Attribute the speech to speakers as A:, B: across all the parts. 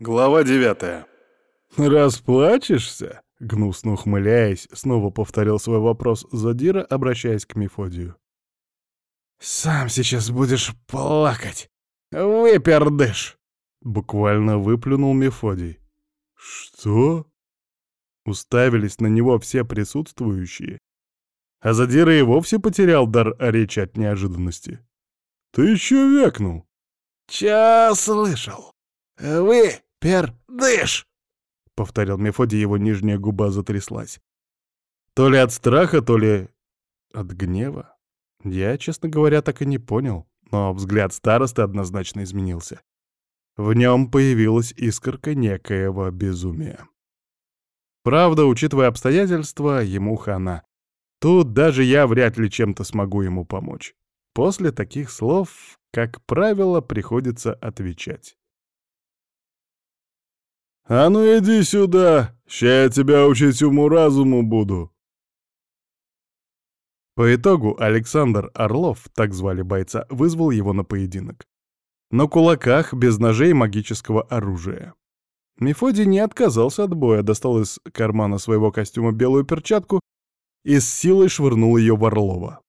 A: Глава девятая.
B: «Расплачешься?» — гнусно ухмыляясь, снова повторил свой вопрос Задира, обращаясь к Мефодию.
C: «Сам сейчас будешь плакать! Выпердыш!»
B: — буквально выплюнул Мефодий. «Что?» Уставились на него все присутствующие, а Задира и вовсе потерял дар речи от неожиданности. «Ты еще векнул!»
C: «Чё слышал? Вы пердыш!»
B: — повторил Мефодий, его нижняя губа затряслась. То ли от страха, то ли от гнева. Я, честно говоря, так и не понял, но взгляд старосты однозначно изменился. В нем появилась искорка некоего безумия. Правда, учитывая обстоятельства, ему хана. Тут даже я вряд ли чем-то смогу ему помочь. После таких слов, как правило, приходится отвечать.
A: «А ну иди сюда! Ща я тебя учить уму-разуму буду!»
B: По итогу Александр Орлов, так звали бойца, вызвал его на поединок. На кулаках, без ножей и магического оружия. Мефодий не отказался от боя, достал из кармана своего костюма белую перчатку и с силой швырнул ее в Орлова.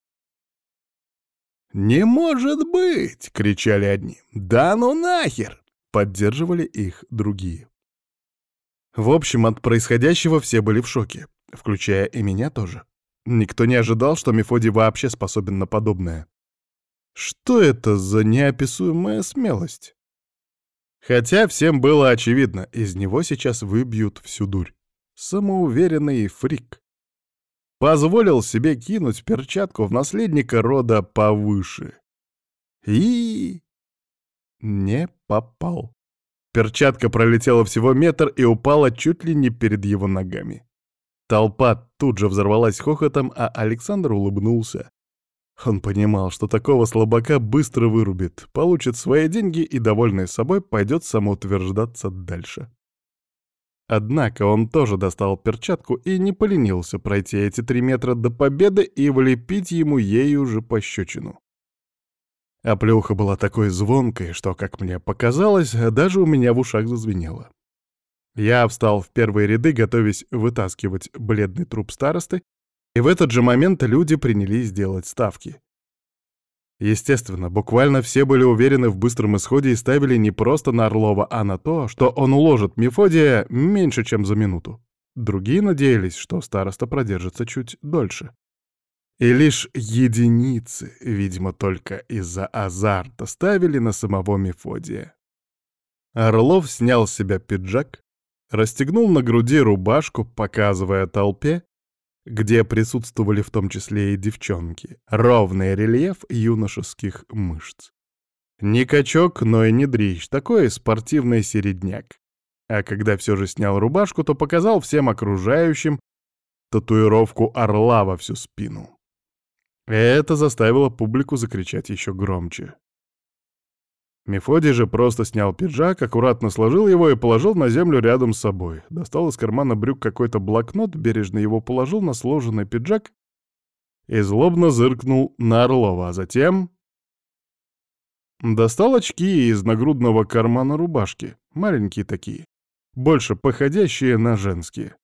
C: «Не может быть!» — кричали одни. «Да ну нахер!»
B: — поддерживали их другие. В общем, от происходящего все были в шоке, включая и меня тоже. Никто не ожидал, что Мефодий вообще способен на подобное. Что это за неописуемая смелость? Хотя всем было очевидно, из него сейчас выбьют всю дурь. Самоуверенный фрик. Позволил себе кинуть перчатку в наследника рода повыше. И... не попал. Перчатка пролетела всего метр и упала чуть ли не перед его ногами. Толпа тут же взорвалась хохотом, а Александр улыбнулся. Он понимал, что такого слабака быстро вырубит, получит свои деньги и, довольный собой, пойдет самоутверждаться дальше. Однако он тоже достал перчатку и не поленился пройти эти три метра до победы и влепить ему ею же пощечину. А плюха была такой звонкой, что, как мне показалось, даже у меня в ушах зазвенело. Я встал в первые ряды, готовясь вытаскивать бледный труп старосты, и в этот же момент люди принялись делать ставки. Естественно, буквально все были уверены в быстром исходе и ставили не просто на Орлова, а на то, что он уложит Мефодия меньше, чем за минуту. Другие надеялись, что староста продержится чуть дольше. И лишь единицы, видимо, только из-за азарта, ставили на самого Мефодия. Орлов снял с себя пиджак, расстегнул на груди рубашку, показывая толпе, где присутствовали в том числе и девчонки, ровный рельеф юношеских мышц. Не качок, но и не дрищ, такой спортивный середняк. А когда все же снял рубашку, то показал всем окружающим татуировку орла во всю спину. Это заставило публику закричать еще громче. Мефодий же просто снял пиджак, аккуратно сложил его и положил на землю рядом с собой. Достал из кармана брюк какой-то блокнот, бережно его положил на сложенный пиджак и злобно зыркнул на Орлова, а затем... Достал очки из нагрудного кармана рубашки, маленькие такие, больше походящие на женские.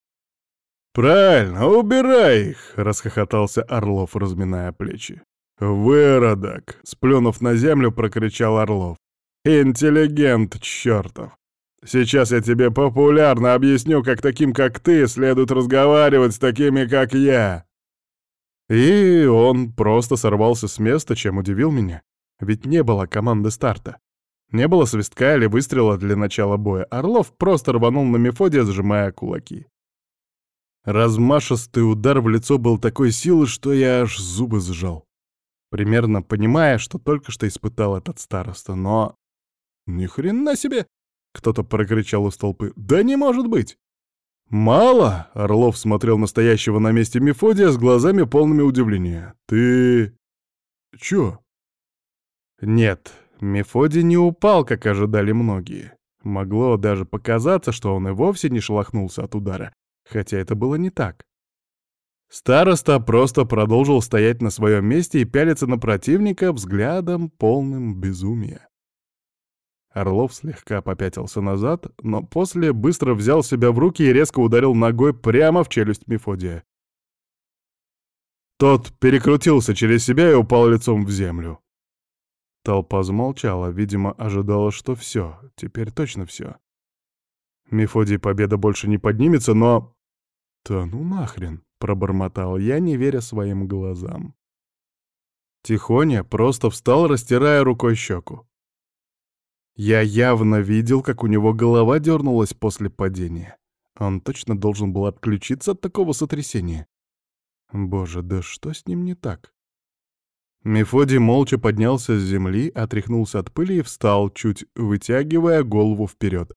A: «Правильно, убирай их!» — расхохотался Орлов, разминая плечи. «Выродок!» — сплюнув на землю, прокричал Орлов. «Интеллигент чертов! Сейчас я тебе популярно объясню, как таким, как ты, следует разговаривать с такими, как я!»
B: И он просто сорвался с места, чем удивил меня. Ведь не было команды старта. Не было свистка или выстрела для начала боя. Орлов просто рванул на Мефодия, сжимая кулаки. Размашистый удар в лицо был такой силы, что я аж зубы сжал. Примерно понимая, что только что испытал этот староста, но... «Ни хрена себе!» — кто-то прокричал из толпы. «Да не может быть!» «Мало!» — Орлов смотрел настоящего на месте Мефодия с глазами полными удивления. «Ты... чё?» Нет, Мефодий не упал, как ожидали многие. Могло даже показаться, что он и вовсе не шелохнулся от удара, хотя это было не так. Староста просто продолжил стоять на своем месте и пялиться на противника взглядом полным безумия.
A: Орлов слегка попятился назад, но после быстро взял себя в руки и резко ударил ногой прямо в челюсть Мефодия. Тот перекрутился через себя и упал лицом в землю. Толпа замолчала, видимо, ожидала, что все, теперь точно все. Мефодий победа больше не поднимется, но... «Да ну нахрен!» — пробормотал я, не веря своим глазам. Тихоня просто встал, растирая рукой щеку. Я явно видел, как у него голова дернулась после падения. Он точно должен был отключиться от такого сотрясения. Боже, да что с ним не так? Мефодий молча поднялся с земли, отряхнулся от пыли и встал, чуть вытягивая голову вперед,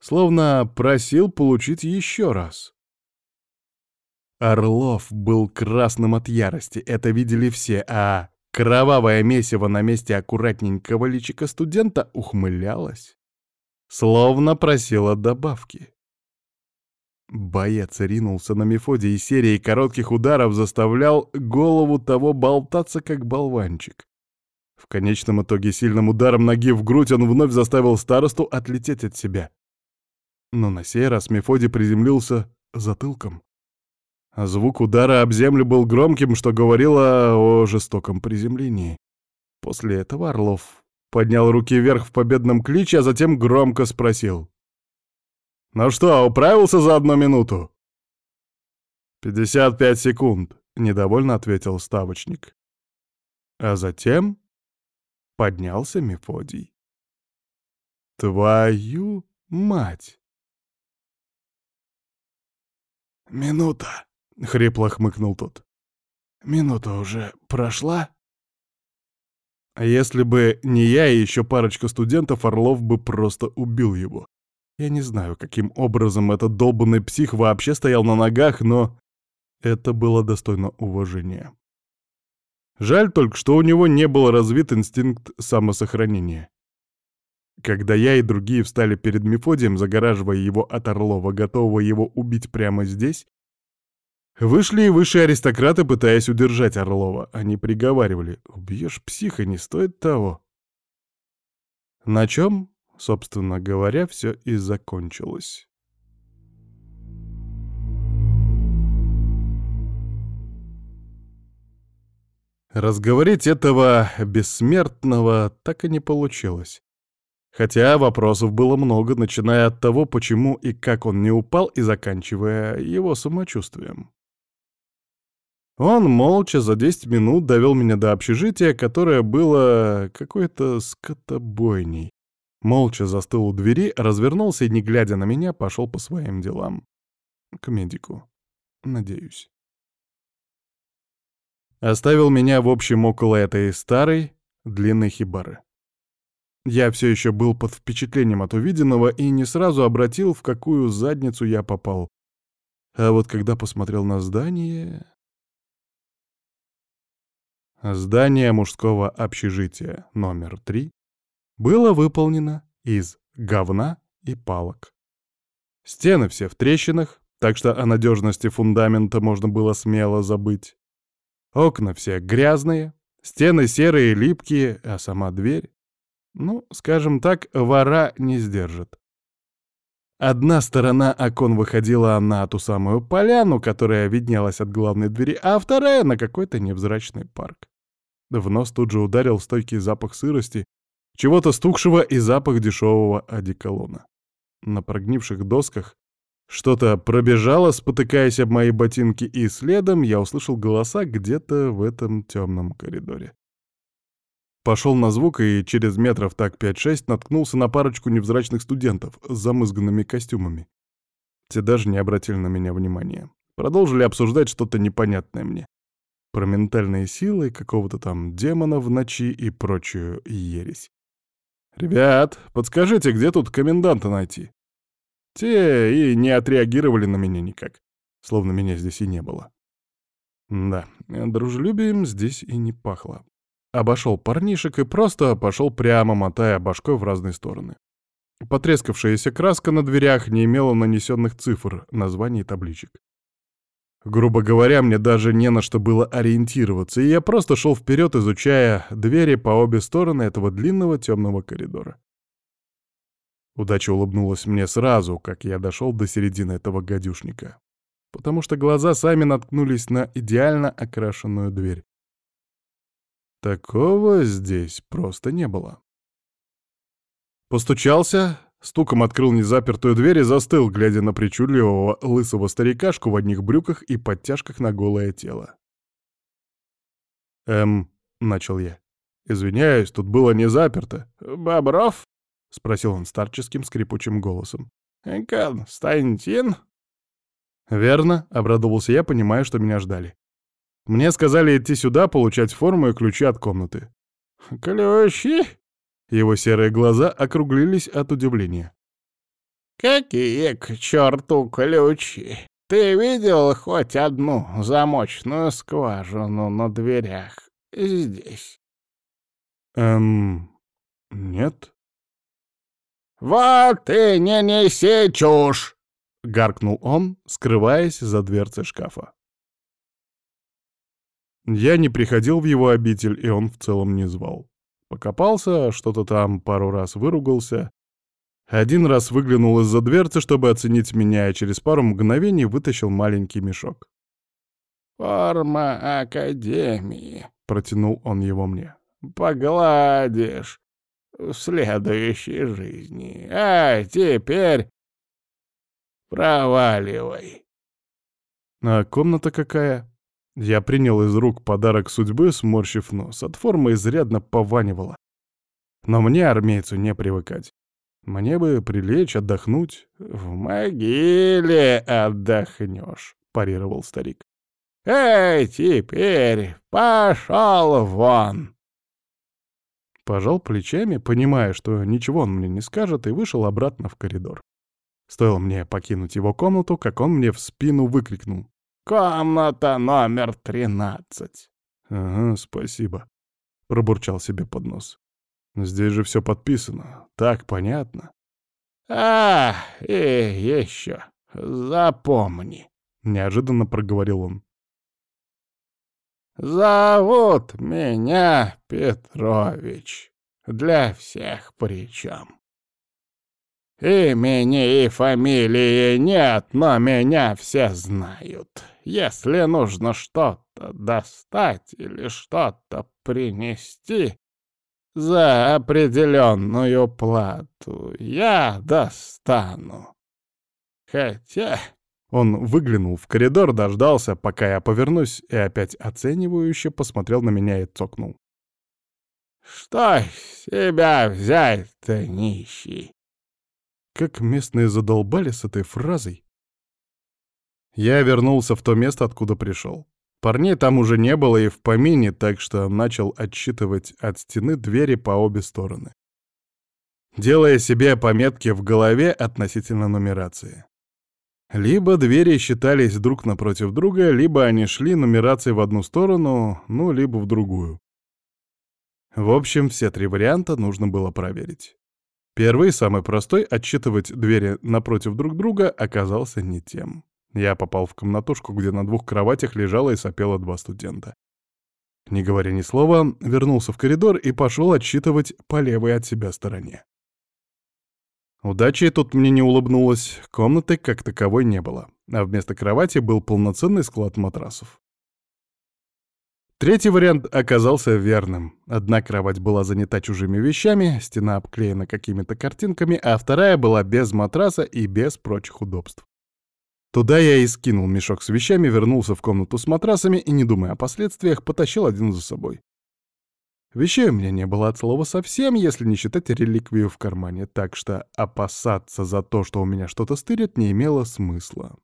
A: словно просил получить еще раз. Орлов был красным от ярости, это видели все, а Кровавое месиво на месте аккуратненького личика студента ухмылялось, словно просила добавки. Боец ринулся на Мефодия и серией коротких ударов заставлял голову того болтаться, как болванчик. В конечном итоге сильным ударом ноги в грудь он вновь заставил старосту отлететь от себя. Но на сей раз Мефодий приземлился затылком. А звук удара об землю был громким, что говорило о жестоком приземлении. После этого Орлов поднял руки вверх в победном кличе, а затем громко спросил. «Ну что, управился за одну минуту?» «Пятьдесят пять секунд», — недовольно ответил ставочник. А затем поднялся Мефодий. «Твою мать!» «Минута!» — хрипло хмыкнул тот. «Минута уже прошла?» А если бы не я и еще парочка студентов, Орлов бы просто убил его. Я не знаю, каким образом этот долбанный псих вообще стоял на ногах, но это было достойно уважения. Жаль только, что у него не был развит инстинкт самосохранения. Когда я и другие встали перед Мефодием, загораживая его от Орлова, готового его убить прямо здесь, Вышли и высшие аристократы, пытаясь удержать Орлова. Они приговаривали, «Убьешь психа, не стоит того». На чем, собственно говоря, все и закончилось. Разговорить этого бессмертного так и не получилось. Хотя вопросов было много, начиная от того, почему и как он не упал, и заканчивая его самочувствием. Он молча за 10 минут довел меня до общежития, которое было какой-то скотобойней. Молча застыл у двери, развернулся и, не глядя на меня, пошел по своим делам. К медику. Надеюсь. Оставил меня, в общем, около этой старой, длинной хибары. Я все еще был под впечатлением от увиденного и не сразу обратил, в какую задницу я попал. А вот когда посмотрел на здание... Здание мужского общежития номер 3 было выполнено из говна и палок. Стены все в трещинах, так что о надежности фундамента можно было смело забыть. Окна все грязные, стены серые липкие, а сама дверь... Ну, скажем так, вора не сдержит. Одна сторона окон выходила на ту самую поляну, которая виднелась от главной двери, а вторая — на какой-то невзрачный парк. В нос тут же ударил стойкий запах сырости, чего-то стукшего и запах дешевого одеколона. На прогнивших досках что-то пробежало, спотыкаясь об мои ботинки, и следом я услышал голоса где-то в этом темном коридоре. Пошел на звук и через метров так 5-6 наткнулся на парочку невзрачных студентов с замызганными костюмами. Те даже не обратили на меня внимания. Продолжили обсуждать что-то непонятное мне. Про ментальные силы, какого-то там демона в ночи и прочую ересь. «Ребят, подскажите, где тут коменданта найти?» Те и не отреагировали на меня никак, словно меня здесь и не было. Да, дружелюбием здесь и не пахло. Обошел парнишек и просто пошел прямо, мотая башкой в разные стороны. Потрескавшаяся краска на дверях не имела нанесенных цифр, названий и табличек. Грубо говоря, мне даже не на что было ориентироваться, и я просто шел вперед, изучая двери по обе стороны этого длинного темного коридора. Удача улыбнулась мне сразу, как я дошел до середины этого гадюшника. Потому что глаза сами наткнулись на идеально окрашенную дверь. Такого здесь просто не было. Постучался, стуком открыл незапертую дверь и застыл, глядя на причудливого лысого старикашку в одних брюках и подтяжках на голое тело. «Эм...» — начал я. «Извиняюсь, тут было не заперто».
C: «Бобров?»
A: — спросил он старческим скрипучим голосом.
C: «Константин?»
A: «Верно», — обрадовался я, понимая, что меня ждали. Мне сказали идти сюда, получать форму и ключи от комнаты.
C: «Ключи?»
A: Его серые глаза округлились от удивления.
C: «Какие к черту ключи? Ты видел хоть одну замочную скважину на дверях здесь?»
A: «Эм... нет».
C: «Вот и не неси чушь!»
A: — гаркнул он, скрываясь за дверцей шкафа. Я не приходил в его обитель, и он в целом не звал. Покопался, что-то там пару раз выругался. Один раз выглянул из-за дверцы, чтобы оценить меня, и через пару мгновений вытащил маленький мешок.
C: «Форма Академии», —
A: протянул он его мне.
C: «Погладишь в следующей жизни. А теперь проваливай».
A: «А комната какая?» Я принял из рук подарок судьбы, сморщив нос. От формы изрядно пованивало. Но мне, армейцу, не привыкать. Мне бы прилечь, отдохнуть.
C: «В могиле отдохнешь», — парировал старик. «Эй, теперь пошел вон!»
A: Пожал плечами, понимая, что ничего он мне не скажет, и вышел обратно в коридор. Стоило мне покинуть его комнату, как он мне в спину выкрикнул.
C: Комната номер тринадцать.
A: Ага, спасибо. Пробурчал себе под нос. Здесь же все подписано. Так понятно.
C: А, и еще. Запомни.
A: Неожиданно проговорил он.
C: Зовут меня Петрович. Для всех причем. Имени и фамилии нет, но меня все знают. Если нужно что-то достать или что-то принести за определенную плату, я достану. Хотя...
A: Он выглянул в коридор, дождался, пока я повернусь, и опять оценивающе посмотрел на меня и цокнул.
C: «Что себя взять-то, нищий?
A: Как местные задолбали с этой фразой. Я вернулся в то место, откуда пришел. Парней там уже не было и в помине, так что начал отсчитывать от стены двери по обе стороны. Делая себе пометки в голове относительно нумерации. Либо двери считались друг напротив друга, либо они шли нумерацией в одну сторону, ну, либо в другую. В общем, все три варианта нужно было проверить. Первый, самый простой, отсчитывать двери напротив друг друга, оказался не тем. Я попал в комнатушку, где на двух кроватях лежало и сопело два студента. Не говоря ни слова, вернулся в коридор и пошел отсчитывать по левой от себя стороне. Удачи тут мне не улыбнулась, комнаты как таковой не было, а вместо кровати был полноценный склад матрасов. Третий вариант оказался верным. Одна кровать была занята чужими вещами, стена обклеена какими-то картинками, а вторая была без матраса и без прочих удобств. Туда я и скинул мешок с вещами, вернулся в комнату с матрасами и, не думая о последствиях, потащил один за собой. Вещей у меня не было от слова совсем, если не считать реликвию в кармане, так что опасаться за то, что у меня что-то стырит, не имело смысла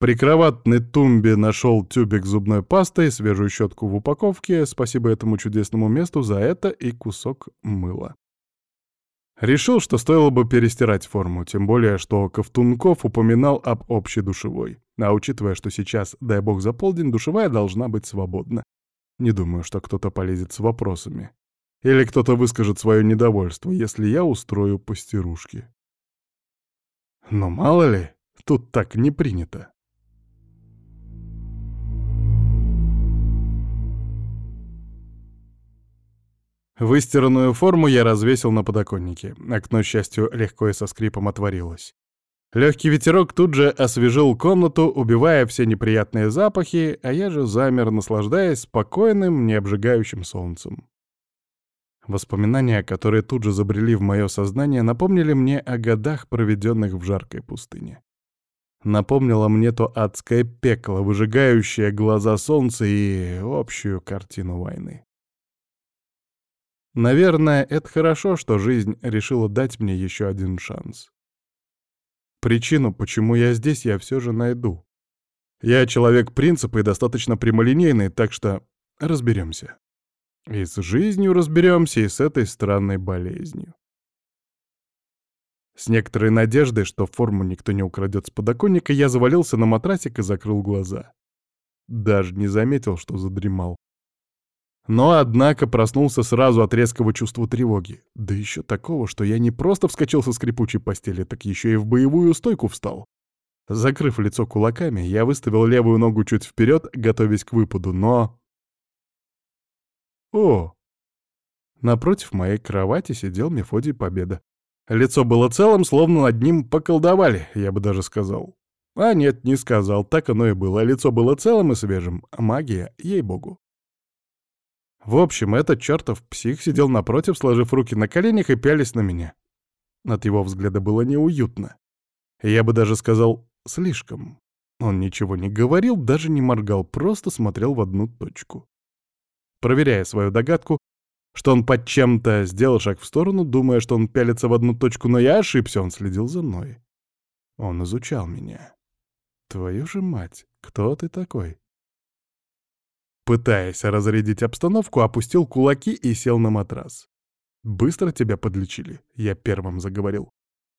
A: прикроватной тумбе нашел тюбик зубной пасты, свежую щетку в упаковке, спасибо этому чудесному месту за это и кусок мыла. Решил, что стоило бы перестирать форму, тем более, что Ковтунков упоминал об общей душевой. А учитывая, что сейчас, дай бог за полдень, душевая должна быть свободна. Не думаю, что кто-то полезет с вопросами. Или кто-то выскажет свое недовольство, если я устрою постирушки. Но мало ли, тут так не принято.
B: Выстиранную форму я развесил на подоконнике. Окно, к счастью, легко и со скрипом отворилось. Легкий ветерок тут же освежил комнату, убивая все неприятные запахи, а я же замер, наслаждаясь спокойным, необжигающим солнцем. Воспоминания, которые тут же забрели в мое сознание, напомнили мне о годах, проведенных в жаркой пустыне. Напомнило мне то адское пекло, выжигающее глаза солнца и общую картину войны. Наверное, это хорошо, что жизнь решила дать мне еще один шанс. Причину, почему я здесь, я все же найду. Я человек принципа и достаточно прямолинейный, так что разберемся. И с жизнью разберемся, и с этой странной болезнью. С некоторой надеждой, что форму никто не украдет с подоконника, я завалился на матрасик и закрыл глаза. Даже не заметил, что задремал. Но, однако, проснулся сразу от резкого чувства тревоги. Да еще такого, что я не просто вскочил со скрипучей постели, так еще и в боевую стойку встал. Закрыв лицо кулаками, я выставил левую ногу чуть вперед, готовясь к выпаду, но... О! Напротив моей кровати сидел Мефодий Победа. Лицо было целым, словно над ним поколдовали, я бы даже сказал. А нет, не сказал, так оно и было. Лицо было целым и свежим. Магия, ей-богу. В общем, этот чертов псих сидел напротив, сложив руки на коленях и пялись на меня. От его взгляда было неуютно. Я бы даже сказал, слишком. Он ничего не говорил, даже не моргал, просто смотрел в одну точку. Проверяя свою догадку, что он под чем-то сделал шаг в сторону, думая, что он пялится в одну точку, но я ошибся, он следил за мной. Он изучал меня. Твою же мать, кто ты такой? Пытаясь разрядить обстановку, опустил кулаки и сел на матрас. «Быстро тебя подлечили», — я первым заговорил.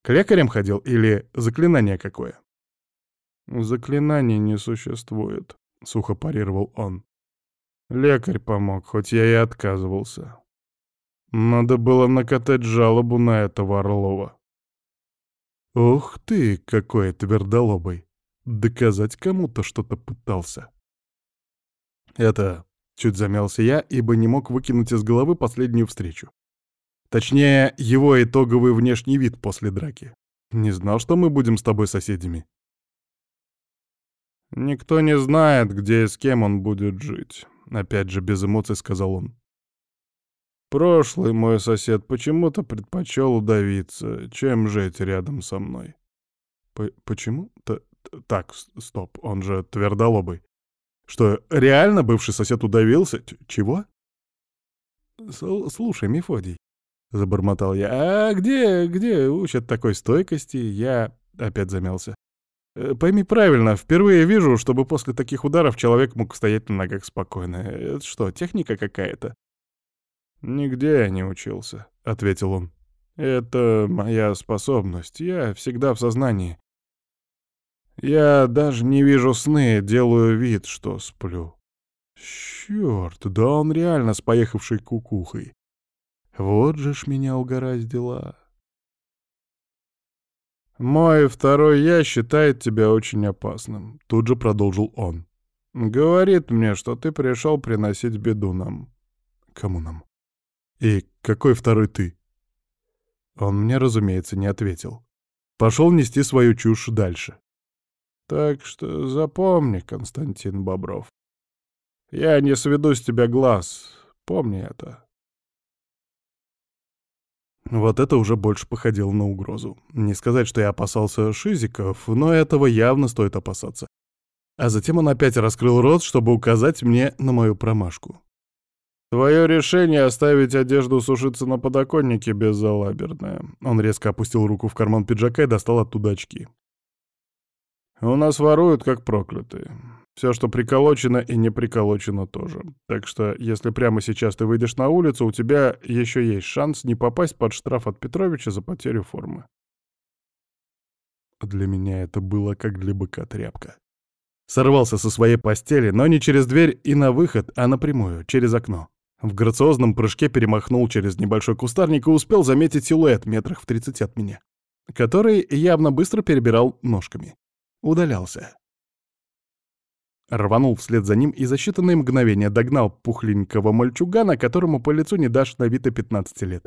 B: «К лекарям ходил или заклинание какое?» «Заклинаний не существует», — сухо парировал он. «Лекарь помог, хоть я и отказывался. Надо было накатать жалобу на этого Орлова». «Ух ты, какой твердолобый! Доказать кому-то что-то пытался». Это... Чуть замялся я, ибо не мог выкинуть из головы последнюю встречу. Точнее, его итоговый внешний вид после драки. Не знал, что мы будем с тобой соседями. «Никто не знает, где и с кем он будет жить», — опять же без эмоций сказал он. «Прошлый мой сосед почему-то предпочел удавиться, чем жить рядом со мной». «Почему? Так, стоп, он же твердолобый. Что, реально бывший сосед удавился? Чего? «Слушай, Мефодий», — забормотал я, — «а где, где учат такой стойкости?» Я опять замялся. «Э, «Пойми правильно, впервые вижу, чтобы после таких ударов человек мог стоять на ногах спокойно. Это что, техника какая-то?» «Нигде я не учился», — ответил он. «Это моя способность. Я всегда в сознании. Я даже не вижу сны, делаю вид, что сплю. Чёрт, да он реально с поехавшей кукухой. Вот же ж меня угораздило. «Мой второй я считает тебя очень опасным», — тут же продолжил он. «Говорит мне, что ты пришел приносить беду нам». «Кому нам?» «И какой второй ты?» Он мне, разумеется, не ответил. Пошел нести свою чушь дальше. Так что запомни, Константин Бобров. Я не сведу с тебя глаз. Помни это. Вот это уже больше походило на угрозу. Не сказать, что я опасался шизиков, но этого явно стоит опасаться. А затем он опять раскрыл рот, чтобы указать мне на мою промашку. «Твое решение оставить одежду сушиться на подоконнике беззалаберное». Он резко опустил руку в карман пиджака и достал оттуда очки. У нас воруют, как проклятые. Все, что приколочено и не приколочено тоже. Так что, если прямо сейчас ты выйдешь на улицу, у тебя еще есть шанс не попасть под штраф от Петровича за потерю формы. Для меня это было как для быка тряпка. Сорвался со своей постели, но не через дверь и на выход, а напрямую, через окно. В грациозном прыжке перемахнул через небольшой кустарник и успел заметить силуэт метрах в тридцати от меня, который явно быстро перебирал ножками удалялся. Рванул вслед за ним и за считанные мгновения догнал пухленького мальчугана, которому по лицу не дашь на вид и 15 лет.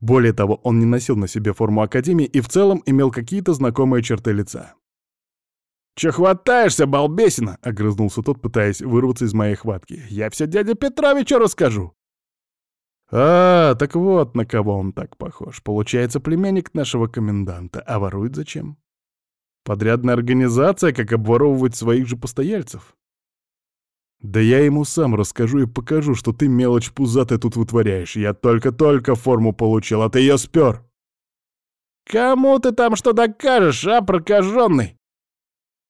B: Более того, он не носил на себе форму Академии и в целом имел какие-то знакомые черты лица.
A: «Чё хватаешься, балбесина?» — огрызнулся тот, пытаясь вырваться из моей хватки. «Я все дяде Петровичу расскажу!»
B: «А, так вот на кого он так похож. Получается, племянник нашего коменданта. А ворует зачем? Подрядная организация, как обворовывать своих же постояльцев? Да я ему сам расскажу и покажу, что ты мелочь пузатая тут вытворяешь. Я только-только форму получил, а ты ее спер.
A: Кому ты там что докажешь, а, прокаженный?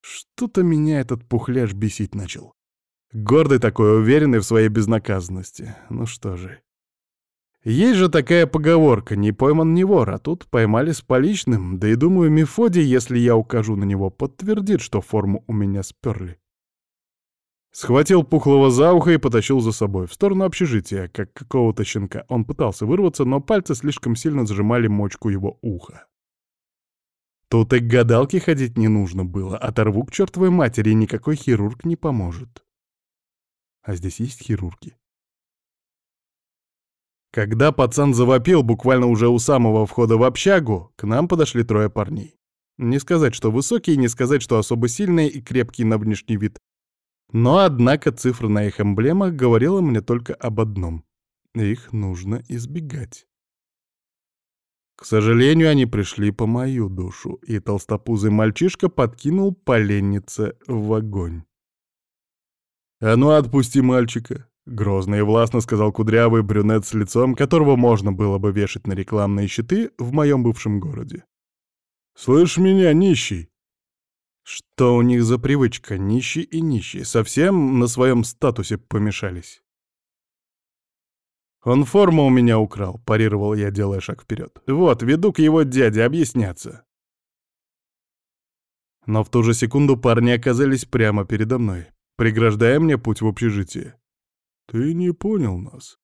B: Что-то меня этот пухляж бесить начал. Гордый такой, уверенный в своей безнаказанности. Ну что же. Есть же такая поговорка «не пойман не вор», а тут поймали с поличным, да и думаю, Мефодий, если я укажу на него, подтвердит, что форму у меня сперли. Схватил Пухлого за ухо и потащил за собой, в сторону общежития, как какого-то щенка. Он пытался вырваться, но пальцы слишком сильно сжимали мочку его уха. Тут и к гадалке ходить не нужно было, оторву к чертовой матери, и никакой хирург не поможет. А здесь есть хирурги. Когда пацан завопил буквально уже у самого входа в общагу, к нам подошли трое парней. Не сказать, что высокие, не сказать, что особо сильные и крепкие на внешний вид. Но, однако, цифра на их эмблемах говорила мне только об одном. Их нужно избегать. К сожалению, они пришли по мою душу, и толстопузый мальчишка подкинул поленнице в огонь. «А ну, отпусти мальчика!» Грозно и властно сказал кудрявый брюнет с лицом, которого можно было бы вешать на рекламные щиты в моем бывшем городе. «Слышь меня, нищий!» Что у них за привычка, нищий и нищий, совсем на своем статусе помешались. «Он форму у меня украл», — парировал я, делая шаг вперед. «Вот, веду к его дяде объясняться». Но в ту же секунду парни оказались прямо передо мной, преграждая мне путь в общежитие. «Ты не понял нас».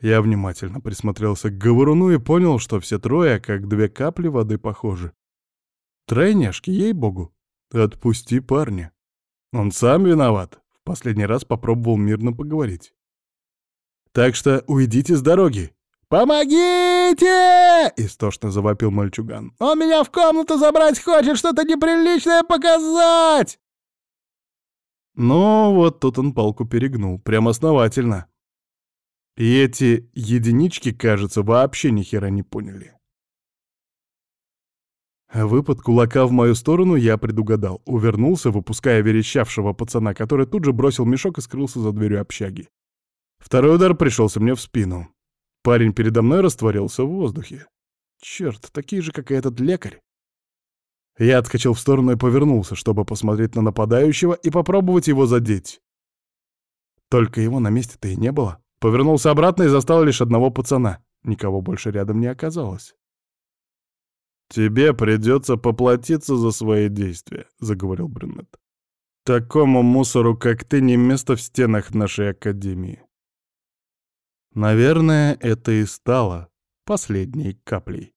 B: Я внимательно присмотрелся к говоруну и понял, что все трое, как две капли воды, похожи. Тройняшки, ей-богу. Отпусти парня. Он сам виноват. В последний раз попробовал мирно поговорить. Так что уйдите с дороги. «Помогите!» — истошно завопил мальчуган. «Он меня в комнату забрать хочет, что-то неприличное показать!» Но вот тут он палку перегнул, прям основательно. И эти единички, кажется, вообще ни хера не поняли. Выпад кулака в мою сторону я предугадал. Увернулся, выпуская верещавшего пацана, который тут же бросил мешок и скрылся за дверью общаги. Второй удар пришелся мне в спину. Парень передо мной растворился в воздухе. Черт, такие же, как и этот лекарь. Я отскочил в сторону и повернулся, чтобы посмотреть на нападающего и попробовать его задеть. Только его на месте-то и не было. Повернулся обратно и застал лишь одного пацана. Никого больше рядом не оказалось. «Тебе придется поплатиться за свои действия», — заговорил Брюнет. «Такому мусору, как ты, не место в стенах нашей академии». Наверное, это и стало последней каплей.